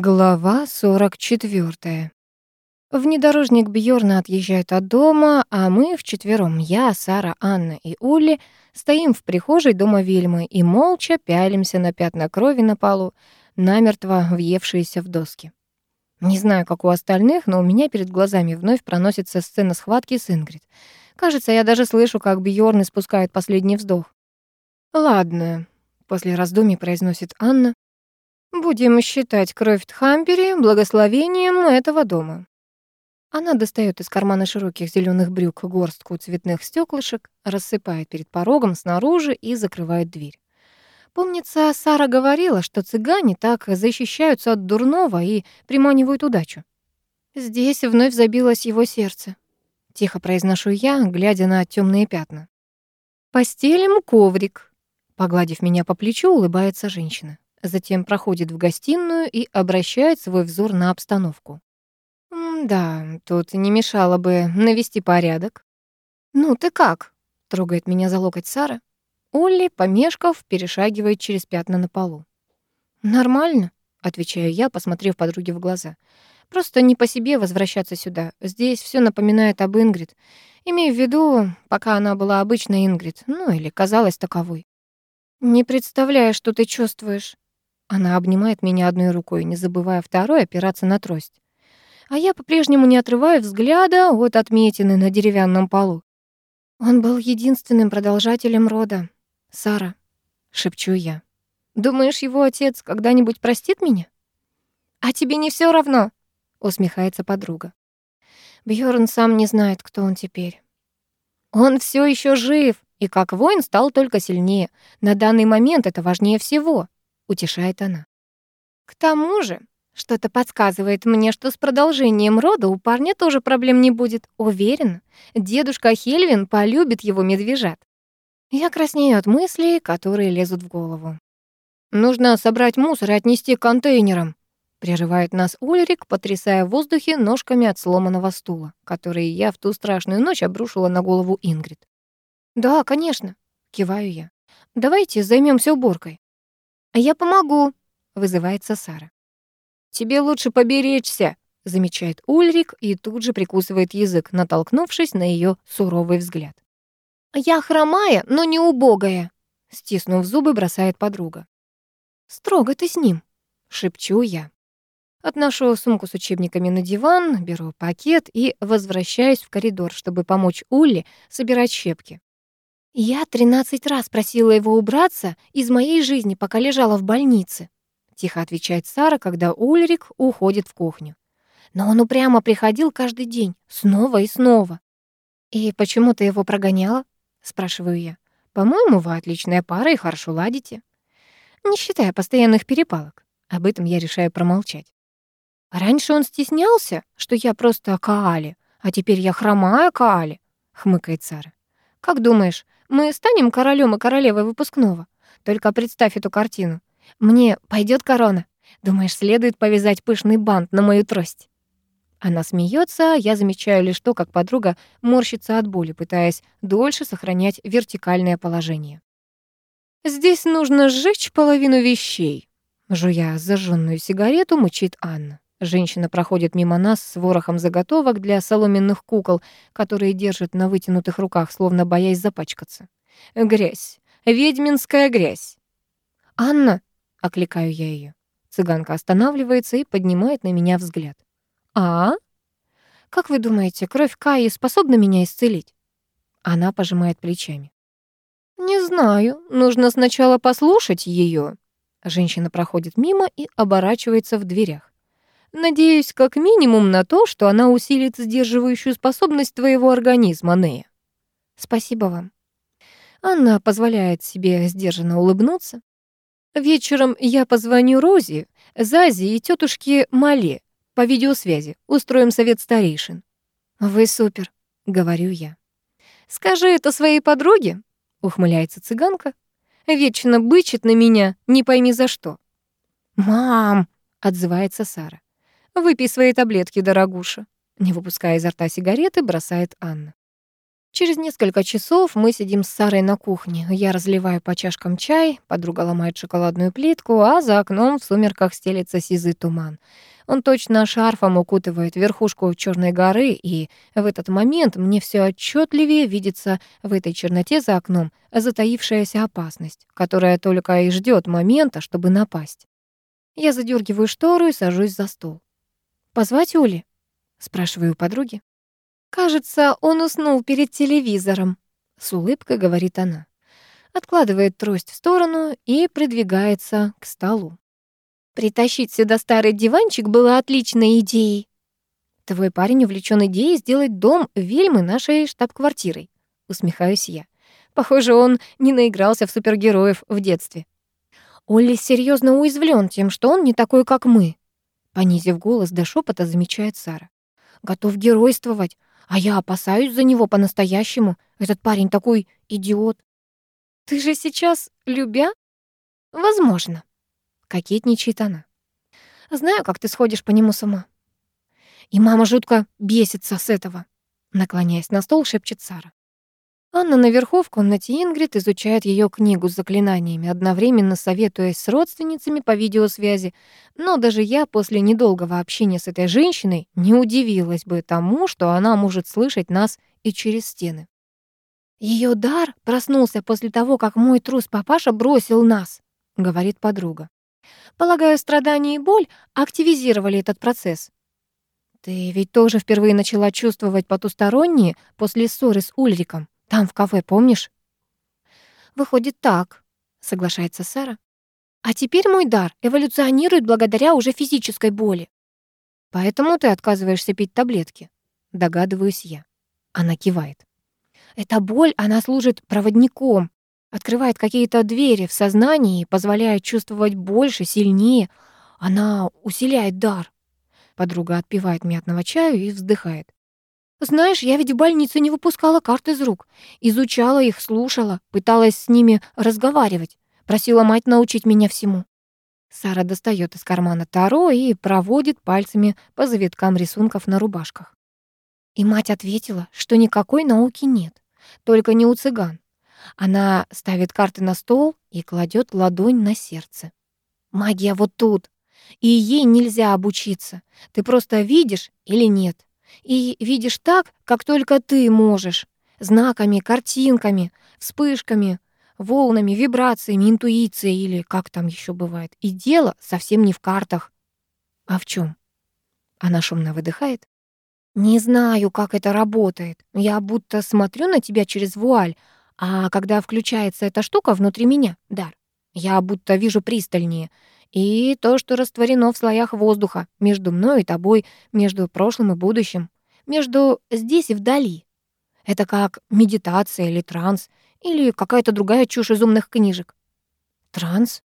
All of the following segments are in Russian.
Глава 44. Внедорожник Бьорна отъезжает от дома, а мы вчетвером, я, Сара, Анна и Улли, стоим в прихожей дома Вильмы и молча пялимся на пятна крови на полу, намертво въевшиеся в доски. Не знаю, как у остальных, но у меня перед глазами вновь проносится сцена схватки с Ингрид. Кажется, я даже слышу, как Бьорн испускает последний вздох. «Ладно», — после раздумий произносит Анна, Будем считать кровь Тхампери благословением этого дома. Она достает из кармана широких зеленых брюк горстку цветных стеклышек, рассыпает перед порогом снаружи и закрывает дверь. Помнится, Сара говорила, что цыгане так защищаются от дурного и приманивают удачу. Здесь вновь забилось его сердце. Тихо произношу я, глядя на темные пятна. «Постелим коврик», — погладив меня по плечу, улыбается женщина. Затем проходит в гостиную и обращает свой взор на обстановку. «Да, тут не мешало бы навести порядок». «Ну ты как?» — трогает меня за локоть Сара. Олли, помешков, перешагивает через пятна на полу. «Нормально», — отвечаю я, посмотрев подруге в глаза. «Просто не по себе возвращаться сюда. Здесь все напоминает об Ингрид. Имею в виду, пока она была обычной Ингрид, ну или казалась таковой». «Не представляю, что ты чувствуешь», она обнимает меня одной рукой, не забывая второй опираться на трость. А я по-прежнему не отрываю взгляда от отметины на деревянном полу. Он был единственным продолжателем рода. Сара, шепчу я. Думаешь, его отец когда-нибудь простит меня? А тебе не все равно, усмехается подруга. Бьорн сам не знает, кто он теперь. Он все еще жив, и как воин стал только сильнее. На данный момент это важнее всего утешает она. К тому же, что-то подсказывает мне, что с продолжением рода у парня тоже проблем не будет. Уверена, дедушка Хельвин полюбит его медвежат. Я краснею от мыслей, которые лезут в голову. «Нужно собрать мусор и отнести к контейнерам», прерывает нас Ульрик, потрясая в воздухе ножками от сломанного стула, который я в ту страшную ночь обрушила на голову Ингрид. «Да, конечно», — киваю я. «Давайте займемся уборкой». А «Я помогу», — вызывается Сара. «Тебе лучше поберечься», — замечает Ульрик и тут же прикусывает язык, натолкнувшись на ее суровый взгляд. «Я хромая, но не убогая», — стиснув зубы, бросает подруга. «Строго ты с ним», — шепчу я. Отношу сумку с учебниками на диван, беру пакет и возвращаюсь в коридор, чтобы помочь Улли собирать щепки. Я тринадцать раз просила его убраться из моей жизни, пока лежала в больнице. Тихо отвечает Сара, когда Ульрик уходит в кухню. Но он упрямо приходил каждый день, снова и снова. «И почему ты его прогоняла?» — спрашиваю я. «По-моему, вы отличная пара и хорошо ладите». Не считая постоянных перепалок. Об этом я решаю промолчать. «Раньше он стеснялся, что я просто Каали, а теперь я хромая Каали», — хмыкает Сара. «Как думаешь, мы станем королем и королевой выпускного. Только представь эту картину. Мне пойдет корона. Думаешь, следует повязать пышный бант на мою трость?» Она смеется, я замечаю лишь то, как подруга морщится от боли, пытаясь дольше сохранять вертикальное положение. «Здесь нужно сжечь половину вещей», — жуя зажженную сигарету, мучит Анна. Женщина проходит мимо нас с ворохом заготовок для соломенных кукол, которые держит на вытянутых руках, словно боясь запачкаться. Грязь. Ведьминская грязь. «Анна!» — окликаю я ее. Цыганка останавливается и поднимает на меня взгляд. «А? Как вы думаете, кровь Каи способна меня исцелить?» Она пожимает плечами. «Не знаю. Нужно сначала послушать ее. Женщина проходит мимо и оборачивается в дверях. Надеюсь, как минимум на то, что она усилит сдерживающую способность твоего организма, Нея. Спасибо вам. Анна позволяет себе сдержанно улыбнуться. Вечером я позвоню Розе, Зазе и тетушке Мале по видеосвязи. Устроим совет старейшин. Вы супер, говорю я. Скажи это своей подруге, ухмыляется цыганка. Вечно бычит на меня, не пойми за что. Мам, отзывается Сара. «Выпей свои таблетки, дорогуша», — не выпуская изо рта сигареты, бросает Анна. Через несколько часов мы сидим с Сарой на кухне. Я разливаю по чашкам чай, подруга ломает шоколадную плитку, а за окном в сумерках стелется сизый туман. Он точно шарфом укутывает верхушку Черной горы, и в этот момент мне все отчетливее видится в этой черноте за окном затаившаяся опасность, которая только и ждет момента, чтобы напасть. Я задергиваю штору и сажусь за стол. «Позвать Ули?» — спрашиваю у подруги. «Кажется, он уснул перед телевизором», — с улыбкой говорит она. Откладывает трость в сторону и придвигается к столу. «Притащить сюда старый диванчик было отличной идеей». «Твой парень увлечен идеей сделать дом Вильмы нашей штаб-квартирой», — усмехаюсь я. «Похоже, он не наигрался в супергероев в детстве». Олли серьезно уязвлен тем, что он не такой, как мы. Понизив голос до шепота, замечает Сара. Готов геройствовать, а я опасаюсь за него по-настоящему. Этот парень такой идиот. Ты же сейчас любя? Возможно. Кокетничает она. Знаю, как ты сходишь по нему с ума. И мама жутко бесится с этого. Наклоняясь на стол, шепчет Сара. Анна наверху в комнате Ингрид изучает ее книгу с заклинаниями, одновременно советуясь с родственницами по видеосвязи. Но даже я после недолгого общения с этой женщиной не удивилась бы тому, что она может слышать нас и через стены. Ее дар проснулся после того, как мой трус папаша бросил нас, говорит подруга. Полагаю, страдания и боль активизировали этот процесс. Ты ведь тоже впервые начала чувствовать потусторонние после ссоры с Ульриком. Там, в кафе, помнишь?» «Выходит так», — соглашается Сара. «А теперь мой дар эволюционирует благодаря уже физической боли». «Поэтому ты отказываешься пить таблетки?» Догадываюсь я. Она кивает. «Эта боль, она служит проводником, открывает какие-то двери в сознании позволяет чувствовать больше, сильнее. Она усиляет дар». Подруга отпивает мятного чаю и вздыхает. Знаешь, я ведь в больнице не выпускала карт из рук. Изучала их, слушала, пыталась с ними разговаривать. Просила мать научить меня всему. Сара достает из кармана таро и проводит пальцами по завиткам рисунков на рубашках. И мать ответила, что никакой науки нет, только не у цыган. Она ставит карты на стол и кладет ладонь на сердце. Магия вот тут, и ей нельзя обучиться. Ты просто видишь или нет. И видишь так, как только ты можешь. Знаками, картинками, вспышками, волнами, вибрациями, интуицией или как там еще бывает. И дело совсем не в картах. А в чем? Она шумно выдыхает. Не знаю, как это работает. Я будто смотрю на тебя через вуаль, а когда включается эта штука внутри меня, дар, я будто вижу пристальнее. И то, что растворено в слоях воздуха между мной и тобой, между прошлым и будущим, между здесь и вдали. Это как медитация или транс, или какая-то другая чушь из умных книжек. Транс?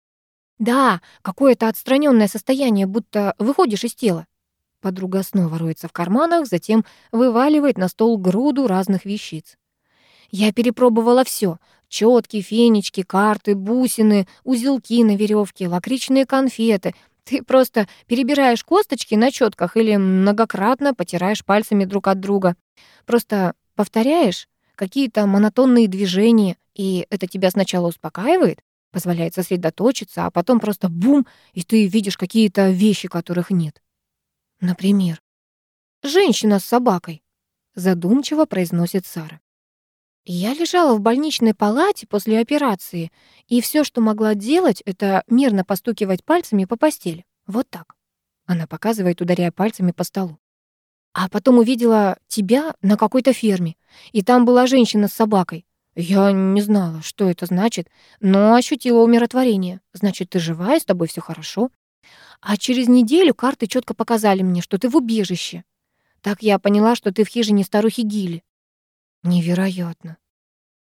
Да, какое-то отстраненное состояние, будто выходишь из тела. Подруга снова роется в карманах, затем вываливает на стол груду разных вещиц. Я перепробовала все: четки, фенечки, карты, бусины, узелки на веревке, лакричные конфеты. Ты просто перебираешь косточки на четках или многократно потираешь пальцами друг от друга. Просто повторяешь какие-то монотонные движения, и это тебя сначала успокаивает, позволяет сосредоточиться, а потом просто бум, и ты видишь какие-то вещи, которых нет. Например, женщина с собакой, задумчиво произносит Сара. Я лежала в больничной палате после операции, и все, что могла делать, это мерно постукивать пальцами по постели. Вот так. Она показывает, ударяя пальцами по столу. А потом увидела тебя на какой-то ферме, и там была женщина с собакой. Я не знала, что это значит, но ощутила умиротворение. Значит, ты жива, и с тобой все хорошо. А через неделю карты четко показали мне, что ты в убежище. Так я поняла, что ты в хижине старухи Гили. Невероятно.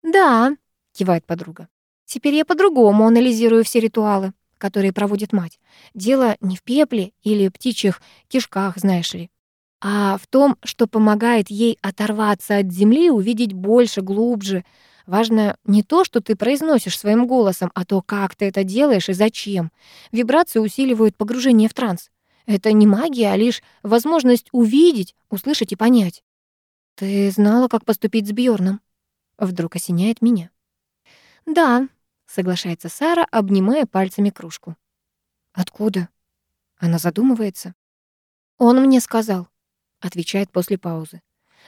Да, кивает подруга. Теперь я по-другому анализирую все ритуалы, которые проводит мать. Дело не в пепле или птичьих кишках, знаешь ли, а в том, что помогает ей оторваться от земли и увидеть больше, глубже. Важно не то, что ты произносишь своим голосом, а то, как ты это делаешь и зачем. Вибрации усиливают погружение в транс. Это не магия, а лишь возможность увидеть, услышать и понять. «Ты знала, как поступить с Бьорном? Вдруг осеняет меня. «Да», — соглашается Сара, обнимая пальцами кружку. «Откуда?» Она задумывается. «Он мне сказал», — отвечает после паузы.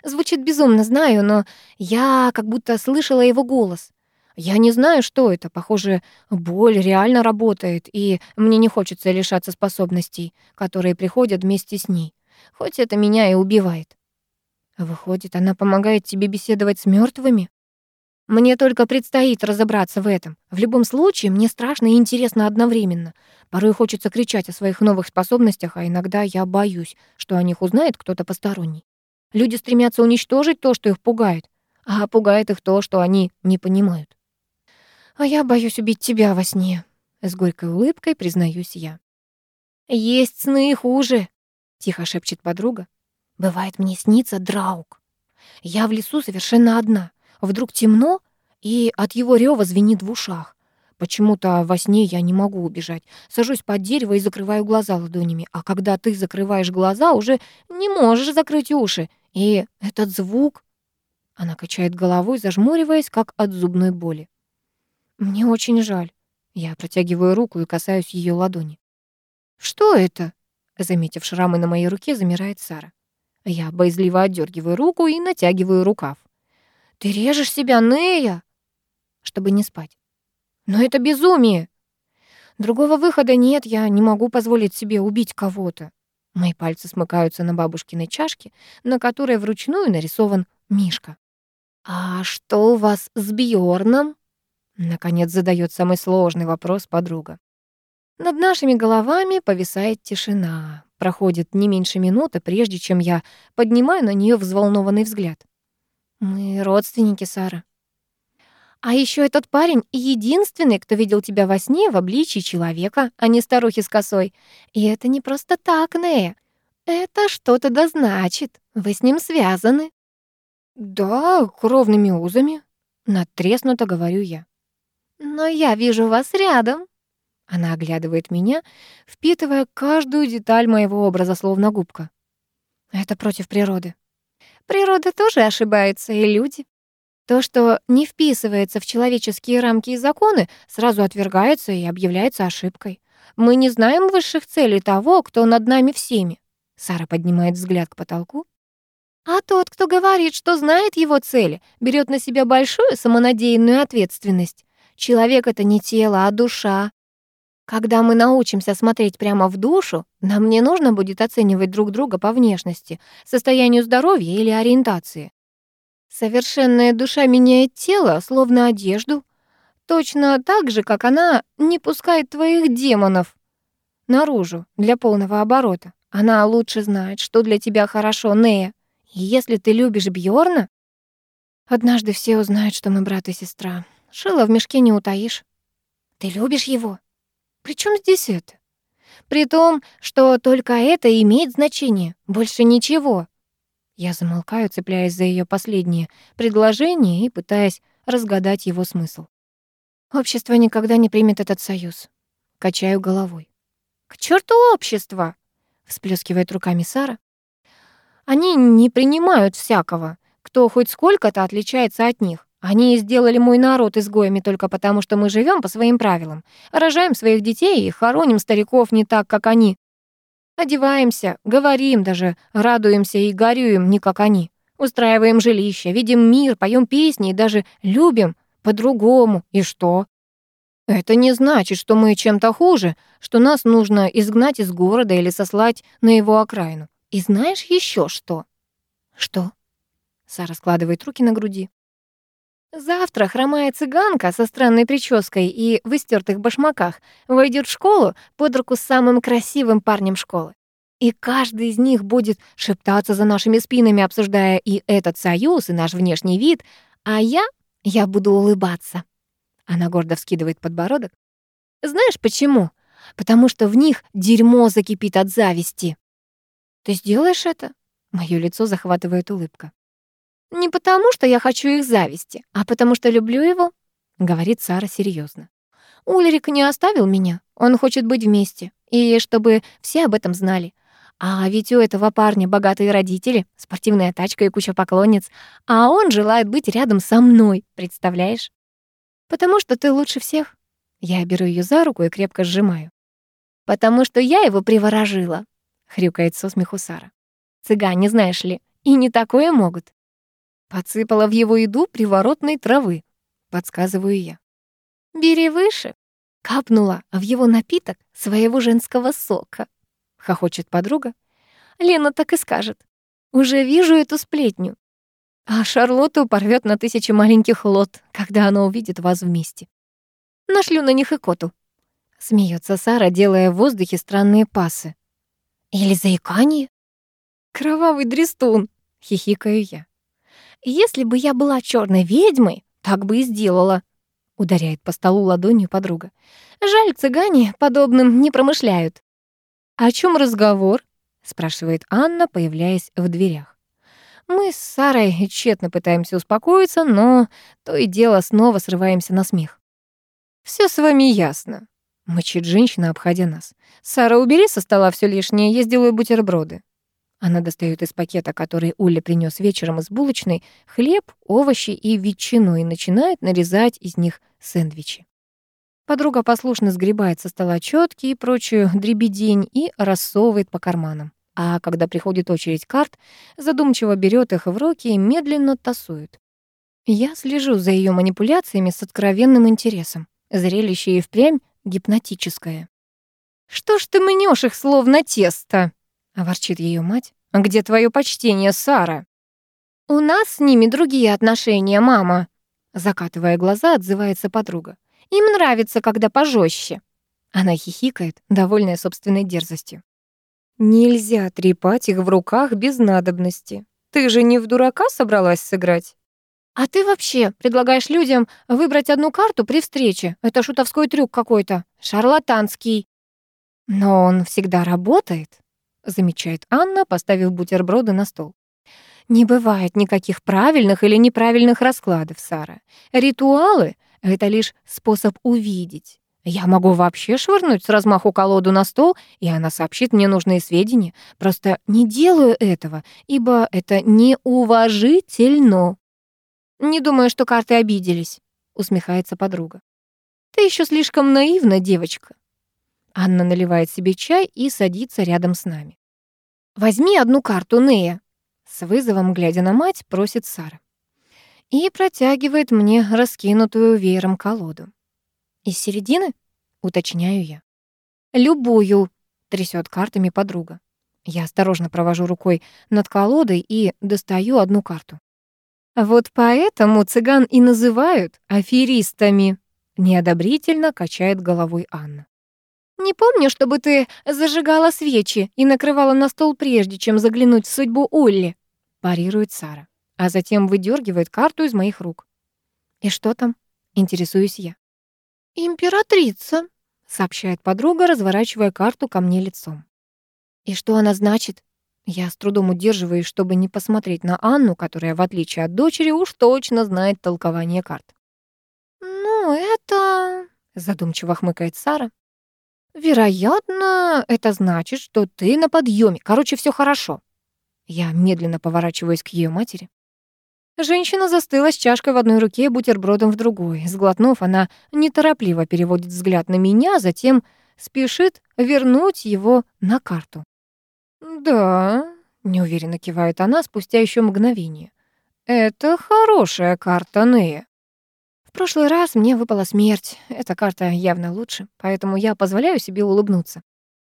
«Звучит безумно, знаю, но я как будто слышала его голос. Я не знаю, что это. Похоже, боль реально работает, и мне не хочется лишаться способностей, которые приходят вместе с ней, хоть это меня и убивает. Выходит, она помогает тебе беседовать с мертвыми? Мне только предстоит разобраться в этом. В любом случае, мне страшно и интересно одновременно. Порой хочется кричать о своих новых способностях, а иногда я боюсь, что о них узнает кто-то посторонний. Люди стремятся уничтожить то, что их пугает, а пугает их то, что они не понимают. А я боюсь убить тебя во сне, с горькой улыбкой признаюсь я. Есть сны хуже, тихо шепчет подруга. Бывает, мне снится Драук. Я в лесу совершенно одна. Вдруг темно, и от его рёва звенит в ушах. Почему-то во сне я не могу убежать. Сажусь под дерево и закрываю глаза ладонями. А когда ты закрываешь глаза, уже не можешь закрыть уши. И этот звук... Она качает головой, зажмуриваясь, как от зубной боли. Мне очень жаль. Я протягиваю руку и касаюсь ее ладони. «Что это?» Заметив шрамы на моей руке, замирает Сара. Я боязливо отдергиваю руку и натягиваю рукав. «Ты режешь себя, Нея!» «Чтобы не спать». «Но это безумие!» «Другого выхода нет, я не могу позволить себе убить кого-то». Мои пальцы смыкаются на бабушкиной чашке, на которой вручную нарисован Мишка. «А что у вас с Бьорном? Наконец задает самый сложный вопрос подруга. Над нашими головами повисает тишина. Проходит не меньше минуты, прежде чем я поднимаю на нее взволнованный взгляд. Мы родственники, Сара. А еще этот парень единственный, кто видел тебя во сне в обличии человека, а не старухи с косой. И это не просто так, Нея. Это что-то да значит. Вы с ним связаны. Да, кровными узами. Натреснуто говорю я. Но я вижу вас рядом. Она оглядывает меня, впитывая каждую деталь моего образа, словно губка. Это против природы. Природа тоже ошибается, и люди. То, что не вписывается в человеческие рамки и законы, сразу отвергается и объявляется ошибкой. Мы не знаем высших целей того, кто над нами всеми. Сара поднимает взгляд к потолку. А тот, кто говорит, что знает его цели, берет на себя большую самонадеянную ответственность. Человек — это не тело, а душа. Когда мы научимся смотреть прямо в душу, нам не нужно будет оценивать друг друга по внешности, состоянию здоровья или ориентации. Совершенная душа меняет тело, словно одежду, точно так же, как она не пускает твоих демонов наружу для полного оборота. Она лучше знает, что для тебя хорошо, Нея. И если ты любишь Бьорна, однажды все узнают, что мы брат и сестра. Шила в мешке не утаишь. Ты любишь его? При чем здесь это? При том, что только это имеет значение, больше ничего. Я замолкаю, цепляясь за ее последнее предложение и пытаясь разгадать его смысл. Общество никогда не примет этот союз. Качаю головой. «К черту общество!» — всплескивает руками Сара. «Они не принимают всякого, кто хоть сколько-то отличается от них. Они сделали мой народ изгоями только потому, что мы живем по своим правилам, рожаем своих детей и хороним стариков не так, как они. Одеваемся, говорим, даже радуемся и горюем не как они. Устраиваем жилище, видим мир, поем песни и даже любим по-другому. И что? Это не значит, что мы чем-то хуже, что нас нужно изгнать из города или сослать на его окраину. И знаешь еще что? Что? Сара складывает руки на груди. Завтра хромая цыганка со странной прической и в истертых башмаках войдет в школу под руку с самым красивым парнем школы. И каждый из них будет шептаться за нашими спинами, обсуждая и этот союз, и наш внешний вид, а я, я буду улыбаться. Она гордо вскидывает подбородок. Знаешь почему? Потому что в них дерьмо закипит от зависти. Ты сделаешь это? Моё лицо захватывает улыбка. Не потому, что я хочу их зависти, а потому что люблю его, говорит Сара серьезно. Ульрик не оставил меня. Он хочет быть вместе, и чтобы все об этом знали. А ведь у этого парня богатые родители, спортивная тачка и куча поклонниц, а он желает быть рядом со мной, представляешь? Потому что ты лучше всех. Я беру ее за руку и крепко сжимаю. Потому что я его приворожила, хрюкает со смеху Сара. Цыгане, знаешь ли, и не такое могут. Подсыпала в его еду приворотной травы, подсказываю я. Бери выше. Капнула в его напиток своего женского сока. Хохочет подруга. Лена так и скажет. Уже вижу эту сплетню. А Шарлотту порвет на тысячи маленьких лот, когда она увидит вас вместе. Нашлю на них и коту. Смеется Сара, делая в воздухе странные пасы. Или заикание? Кровавый дрестун, хихикаю я. Если бы я была черной ведьмой, так бы и сделала. Ударяет по столу ладонью подруга. Жаль, цыгане подобным не промышляют. О чем разговор? спрашивает Анна, появляясь в дверях. Мы с Сарой тщетно пытаемся успокоиться, но то и дело снова срываемся на смех. Все с вами ясно», — мычит женщина, обходя нас. «Сара, убери со стола все лишнее, я сделаю бутерброды». Она достает из пакета, который Уля принес вечером из булочной, хлеб, овощи и ветчину и начинает нарезать из них сэндвичи. Подруга послушно сгребает со стола чётки и прочую дребедень и рассовывает по карманам. А когда приходит очередь карт, задумчиво берет их в руки и медленно тасует. Я слежу за ее манипуляциями с откровенным интересом. Зрелище и впрямь гипнотическое. «Что ж ты мнешь их, словно тесто?» — ворчит ее мать. «Где твое почтение, Сара?» «У нас с ними другие отношения, мама», — закатывая глаза, отзывается подруга. «Им нравится, когда пожестче». Она хихикает, довольная собственной дерзостью. «Нельзя трепать их в руках без надобности. Ты же не в дурака собралась сыграть?» «А ты вообще предлагаешь людям выбрать одну карту при встрече? Это шутовской трюк какой-то, шарлатанский». «Но он всегда работает», — замечает Анна, поставив бутерброды на стол. «Не бывает никаких правильных или неправильных раскладов, Сара. Ритуалы — это лишь способ увидеть. Я могу вообще швырнуть с размаху колоду на стол, и она сообщит мне нужные сведения. Просто не делаю этого, ибо это неуважительно». «Не думаю, что карты обиделись», — усмехается подруга. «Ты еще слишком наивна, девочка». Анна наливает себе чай и садится рядом с нами. «Возьми одну карту, Нея», — с вызовом, глядя на мать, просит Сара. И протягивает мне раскинутую веером колоду. «Из середины?» — уточняю я. «Любую», — трясет картами подруга. Я осторожно провожу рукой над колодой и достаю одну карту. Вот поэтому цыган и называют аферистами, неодобрительно качает головой Анна. Не помню, чтобы ты зажигала свечи и накрывала на стол прежде, чем заглянуть в судьбу Олли, парирует Сара, а затем выдергивает карту из моих рук. И что там? Интересуюсь я. Императрица, сообщает подруга, разворачивая карту ко мне лицом. И что она значит? Я с трудом удерживаюсь, чтобы не посмотреть на Анну, которая, в отличие от дочери, уж точно знает толкование карт. «Ну, это...» — задумчиво хмыкает Сара. «Вероятно, это значит, что ты на подъеме. Короче, все хорошо». Я медленно поворачиваюсь к ее матери. Женщина застыла с чашкой в одной руке и бутербродом в другой. Сглотнув, она неторопливо переводит взгляд на меня, затем спешит вернуть его на карту. «Да», — неуверенно кивает она спустя еще мгновение. «Это хорошая карта Нея». Прошлый раз мне выпала смерть. Эта карта явно лучше, поэтому я позволяю себе улыбнуться.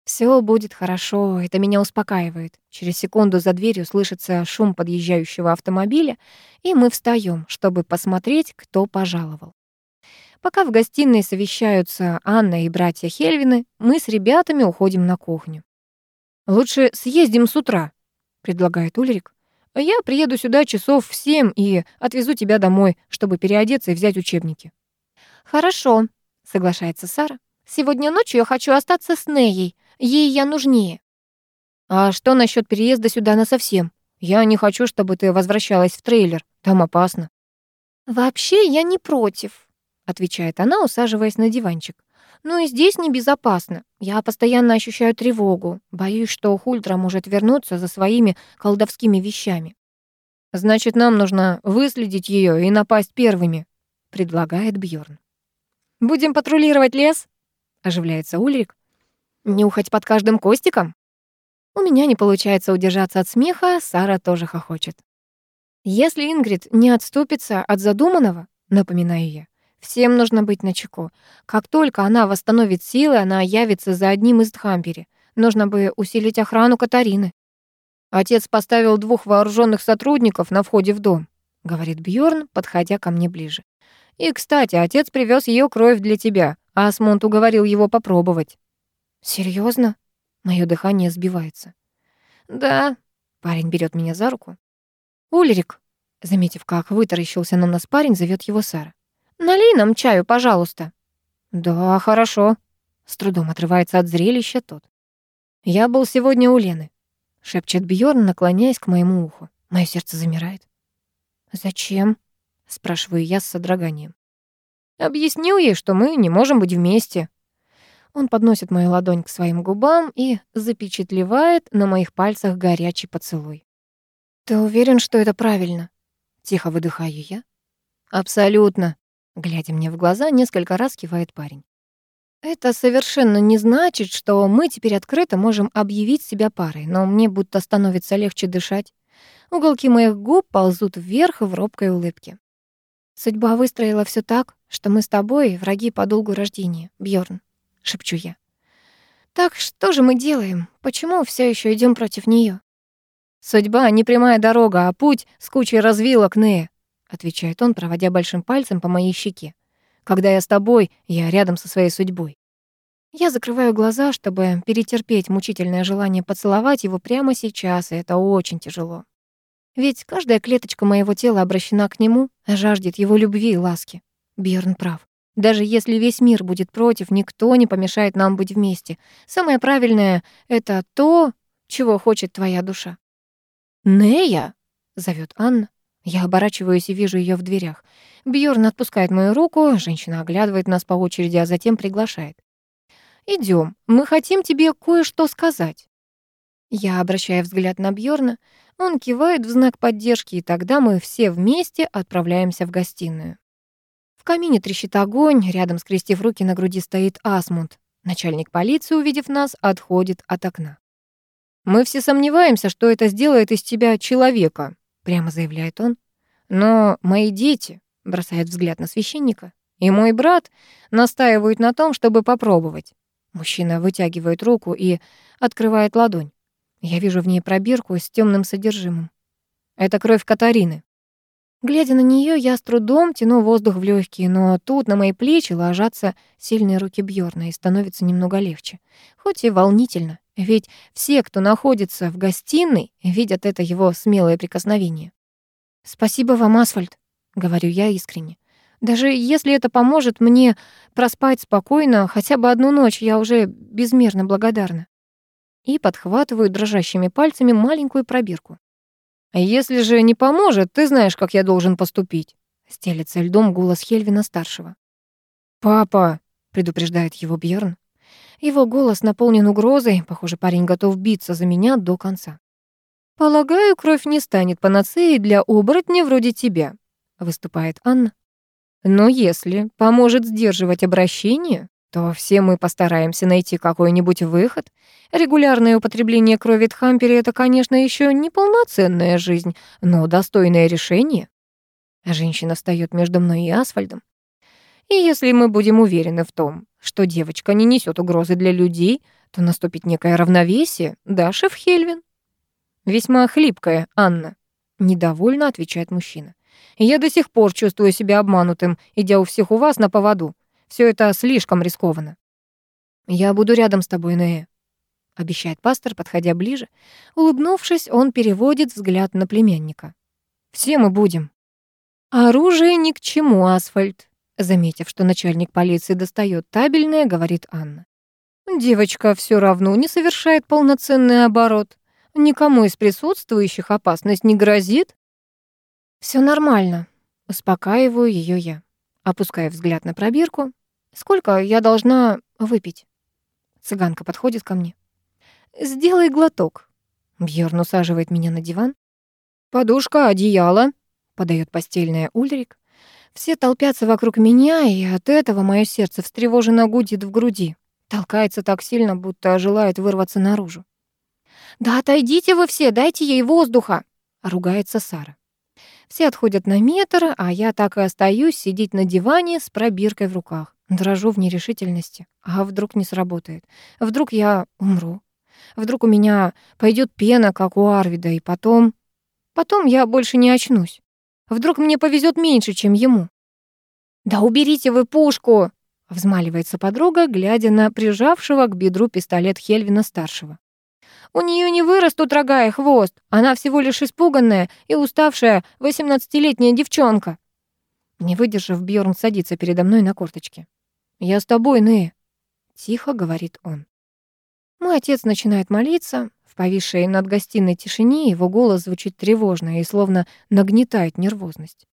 Все будет хорошо, это меня успокаивает. Через секунду за дверью слышится шум подъезжающего автомобиля, и мы встаем, чтобы посмотреть, кто пожаловал. Пока в гостиной совещаются Анна и братья Хельвины, мы с ребятами уходим на кухню. «Лучше съездим с утра», — предлагает Ульрик. «Я приеду сюда часов в семь и отвезу тебя домой, чтобы переодеться и взять учебники». «Хорошо», — соглашается Сара. «Сегодня ночью я хочу остаться с Неей. Ей я нужнее». «А что насчет переезда сюда насовсем? Я не хочу, чтобы ты возвращалась в трейлер. Там опасно». «Вообще я не против», — отвечает она, усаживаясь на диванчик. Ну и здесь небезопасно. Я постоянно ощущаю тревогу. Боюсь, что Хультра может вернуться за своими колдовскими вещами. Значит, нам нужно выследить ее и напасть первыми, предлагает Бьорн. Будем патрулировать лес? Оживляется Ульрик. Нюхать под каждым костиком? У меня не получается удержаться от смеха, Сара тоже хохочет. Если Ингрид не отступится от задуманного, напоминаю я, Всем нужно быть начеку. Как только она восстановит силы, она явится за одним из Дхампери. Нужно бы усилить охрану Катарины. Отец поставил двух вооруженных сотрудников на входе в дом, говорит Бьорн, подходя ко мне ближе. И, кстати, отец привез ее кровь для тебя. а Асмунд уговорил его попробовать. Серьезно? Мое дыхание сбивается. Да. Парень берет меня за руку. Ульрик, заметив, как вытаращился на нас парень, зовет его Сара. Налей нам чаю, пожалуйста». «Да, хорошо», — с трудом отрывается от зрелища тот. «Я был сегодня у Лены», — шепчет Бьорн, наклоняясь к моему уху. Мое сердце замирает. «Зачем?» — спрашиваю я с содроганием. «Объяснил ей, что мы не можем быть вместе». Он подносит мою ладонь к своим губам и запечатлевает на моих пальцах горячий поцелуй. «Ты уверен, что это правильно?» Тихо выдыхаю я. «Абсолютно», Глядя мне в глаза, несколько раз кивает парень. Это совершенно не значит, что мы теперь открыто можем объявить себя парой, но мне будто становится легче дышать. Уголки моих губ ползут вверх в робкой улыбке. Судьба выстроила все так, что мы с тобой враги по долгу рождения, Бьорн, шепчу я. Так что же мы делаем? Почему все еще идем против нее? Судьба не прямая дорога, а путь с кучей развилок, Нея отвечает он, проводя большим пальцем по моей щеке. Когда я с тобой, я рядом со своей судьбой. Я закрываю глаза, чтобы перетерпеть мучительное желание поцеловать его прямо сейчас, и это очень тяжело. Ведь каждая клеточка моего тела обращена к нему, жаждет его любви и ласки. Бьерн прав. Даже если весь мир будет против, никто не помешает нам быть вместе. Самое правильное — это то, чего хочет твоя душа. «Нея!» — зовет Анна. Я оборачиваюсь и вижу ее в дверях. Бьорн отпускает мою руку, женщина оглядывает нас по очереди, а затем приглашает. Идем, мы хотим тебе кое-что сказать. Я обращаю взгляд на Бьорна, он кивает в знак поддержки, и тогда мы все вместе отправляемся в гостиную. В камине трещит огонь, рядом, скрестив руки на груди, стоит Асмунд. Начальник полиции, увидев нас, отходит от окна. «Мы все сомневаемся, что это сделает из тебя человека», прямо заявляет он. Но мои дети, бросает взгляд на священника, и мой брат настаивают на том, чтобы попробовать. Мужчина вытягивает руку и открывает ладонь. Я вижу в ней пробирку с темным содержимым. Это кровь Катарины. Глядя на нее, я с трудом тяну воздух в легкие, но тут на мои плечи ложатся сильные руки Бьорна, и становится немного легче. Хоть и волнительно, ведь все, кто находится в гостиной, видят это его смелое прикосновение. «Спасибо вам, Асфальт», — говорю я искренне. «Даже если это поможет мне проспать спокойно хотя бы одну ночь, я уже безмерно благодарна». И подхватываю дрожащими пальцами маленькую пробирку. А «Если же не поможет, ты знаешь, как я должен поступить», — стелется льдом голос Хельвина-старшего. «Папа», — предупреждает его Бьерн. Его голос наполнен угрозой, похоже, парень готов биться за меня до конца. «Полагаю, кровь не станет панацеей для оборотня вроде тебя», — выступает Анна. «Но если поможет сдерживать обращение, то все мы постараемся найти какой-нибудь выход. Регулярное употребление крови Тхампери — это, конечно, еще не полноценная жизнь, но достойное решение. Женщина встает между мной и Асфальдом. И если мы будем уверены в том, что девочка не несет угрозы для людей, то наступит некое равновесие, да, шеф Хельвин? Весьма хлипкая, Анна. Недовольно отвечает мужчина. Я до сих пор чувствую себя обманутым, идя у всех у вас на поводу. Все это слишком рискованно. Я буду рядом с тобой, Нея, обещает пастор, подходя ближе. Улыбнувшись, он переводит взгляд на племянника. Все мы будем. Оружие ни к чему, Асфальт, заметив, что начальник полиции достает табельное, говорит Анна. Девочка все равно не совершает полноценный оборот. Никому из присутствующих опасность не грозит. Все нормально, успокаиваю ее я. Опуская взгляд на пробирку, Сколько я должна выпить?» Цыганка подходит ко мне. «Сделай глоток». Бьерн усаживает меня на диван. «Подушка, одеяло», — подает постельная Ульрик. Все толпятся вокруг меня, и от этого мое сердце встревоженно гудит в груди. Толкается так сильно, будто желает вырваться наружу. «Да отойдите вы все, дайте ей воздуха!» — ругается Сара. Все отходят на метр, а я так и остаюсь сидеть на диване с пробиркой в руках. Дрожу в нерешительности. А вдруг не сработает? Вдруг я умру? Вдруг у меня пойдет пена, как у Арвида, и потом... Потом я больше не очнусь. Вдруг мне повезет меньше, чем ему. «Да уберите вы пушку!» — взмаливается подруга, глядя на прижавшего к бедру пистолет Хельвина-старшего. «У нее не вырастут рога и хвост. Она всего лишь испуганная и уставшая восемнадцатилетняя девчонка». Не выдержав, Бьорн садится передо мной на корточке. «Я с тобой, Нэ», — тихо говорит он. Мой отец начинает молиться. В повисшей над гостиной тишине его голос звучит тревожно и словно нагнетает нервозность.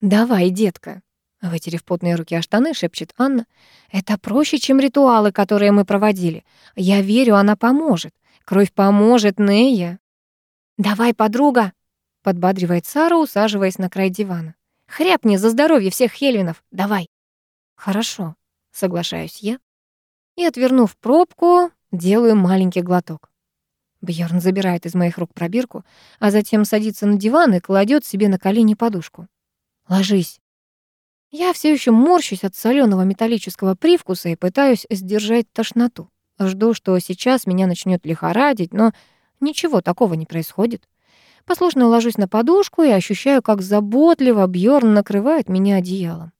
«Давай, детка», — вытерев потные руки о штаны, шепчет Анна. «Это проще, чем ритуалы, которые мы проводили. Я верю, она поможет. Кровь поможет, Нея». «Давай, подруга», — подбадривает Сара, усаживаясь на край дивана. «Хряпни за здоровье всех Хельвинов. Давай». «Хорошо», — соглашаюсь я. И, отвернув пробку, делаю маленький глоток. Бьорн забирает из моих рук пробирку, а затем садится на диван и кладет себе на колени подушку. «Ложись». Я все еще морщусь от соленого металлического привкуса и пытаюсь сдержать тошноту. Жду, что сейчас меня начнет лихорадить, но ничего такого не происходит. Послушно ложусь на подушку и ощущаю, как заботливо Бьорн накрывает меня одеялом.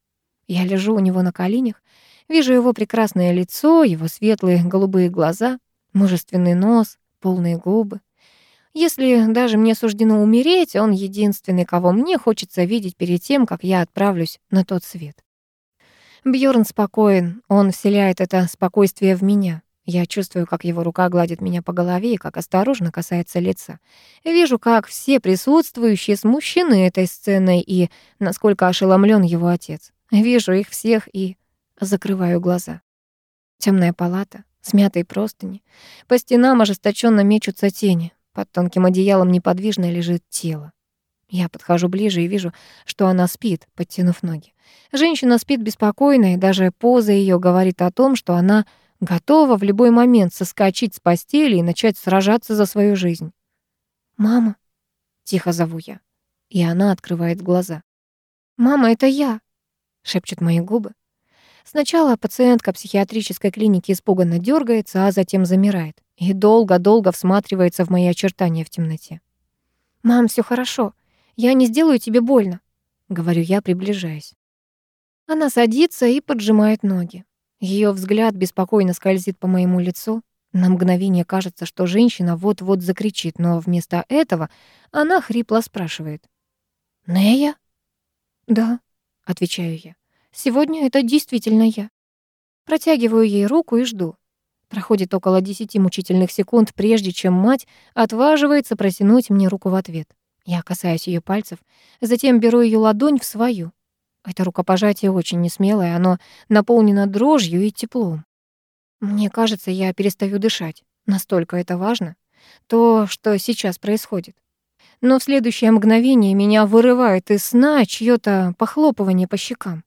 Я лежу у него на коленях, вижу его прекрасное лицо, его светлые голубые глаза, мужественный нос, полные губы. Если даже мне суждено умереть, он единственный, кого мне хочется видеть перед тем, как я отправлюсь на тот свет. Бьорн спокоен, он вселяет это спокойствие в меня. Я чувствую, как его рука гладит меня по голове и как осторожно касается лица. Вижу, как все присутствующие смущены этой сценой и насколько ошеломлен его отец. Вижу их всех и закрываю глаза. Темная палата, смятые простыни. По стенам ожесточенно мечутся тени. Под тонким одеялом неподвижно лежит тело. Я подхожу ближе и вижу, что она спит, подтянув ноги. Женщина спит беспокойно, и даже поза ее говорит о том, что она готова в любой момент соскочить с постели и начать сражаться за свою жизнь. «Мама», — тихо зову я, и она открывает глаза. «Мама, это я», шепчут мои губы. Сначала пациентка психиатрической клиники испуганно дергается, а затем замирает и долго-долго всматривается в мои очертания в темноте. «Мам, все хорошо. Я не сделаю тебе больно», — говорю я, приближаясь. Она садится и поджимает ноги. Ее взгляд беспокойно скользит по моему лицу. На мгновение кажется, что женщина вот-вот закричит, но вместо этого она хрипло спрашивает. «Нея?» «Да», отвечаю я. Сегодня это действительно я. Протягиваю ей руку и жду. Проходит около десяти мучительных секунд, прежде чем мать отваживается протянуть мне руку в ответ. Я касаюсь ее пальцев, затем беру ее ладонь в свою. Это рукопожатие очень несмелое, оно наполнено дрожью и теплом. Мне кажется, я перестаю дышать. Настолько это важно. То, что сейчас происходит но в следующее мгновение меня вырывает из сна чьё-то похлопывание по щекам.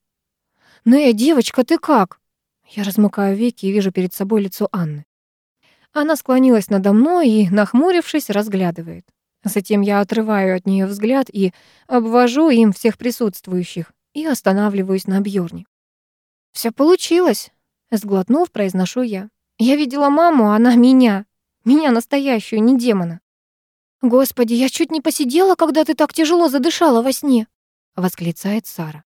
«Нея, девочка, ты как?» Я размыкаю веки и вижу перед собой лицо Анны. Она склонилась надо мной и, нахмурившись, разглядывает. Затем я отрываю от нее взгляд и обвожу им всех присутствующих и останавливаюсь на Бьорне. Все получилось», — сглотнув, произношу я. «Я видела маму, она меня. Меня настоящую, не демона». «Господи, я чуть не посидела, когда ты так тяжело задышала во сне!» — восклицает Сара.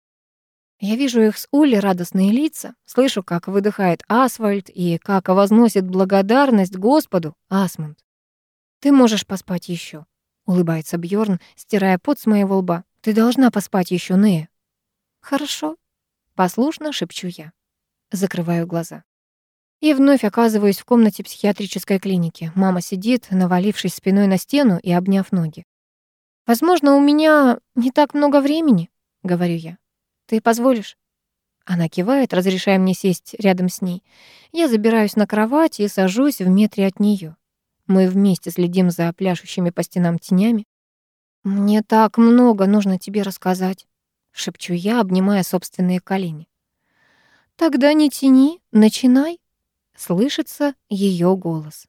Я вижу их с Улли радостные лица, слышу, как выдыхает Асфальт и как возносит благодарность Господу Асмунд. «Ты можешь поспать еще, улыбается Бьорн, стирая пот с моего лба. «Ты должна поспать еще, Нея». «Хорошо», — послушно шепчу я. Закрываю глаза. И вновь оказываюсь в комнате психиатрической клиники. Мама сидит, навалившись спиной на стену и обняв ноги. «Возможно, у меня не так много времени», — говорю я. «Ты позволишь?» Она кивает, разрешая мне сесть рядом с ней. Я забираюсь на кровать и сажусь в метре от нее. Мы вместе следим за пляшущими по стенам тенями. «Мне так много нужно тебе рассказать», — шепчу я, обнимая собственные колени. «Тогда не тяни, начинай», — слышится ее голос.